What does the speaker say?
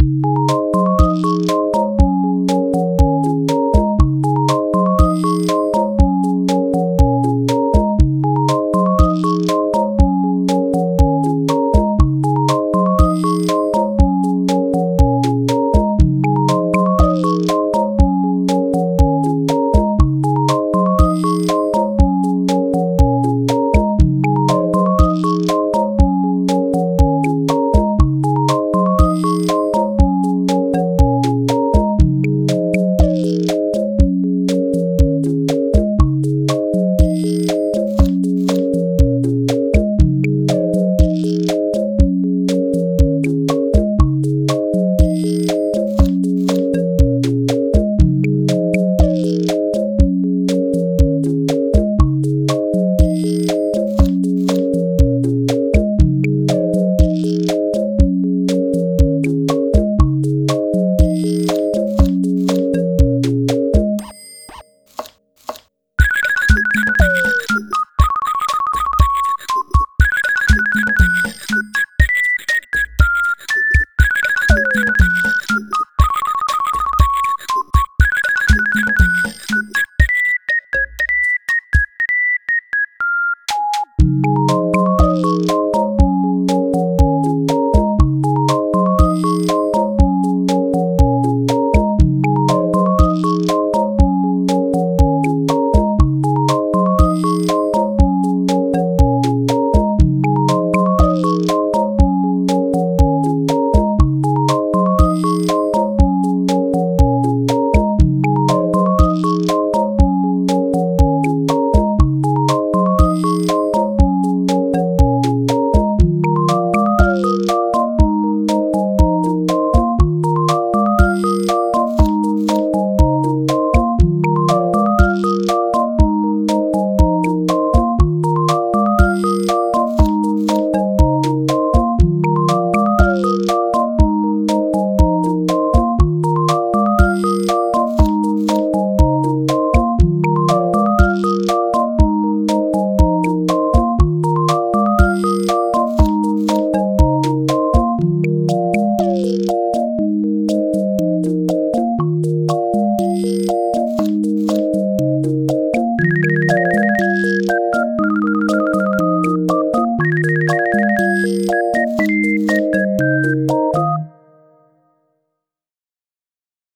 you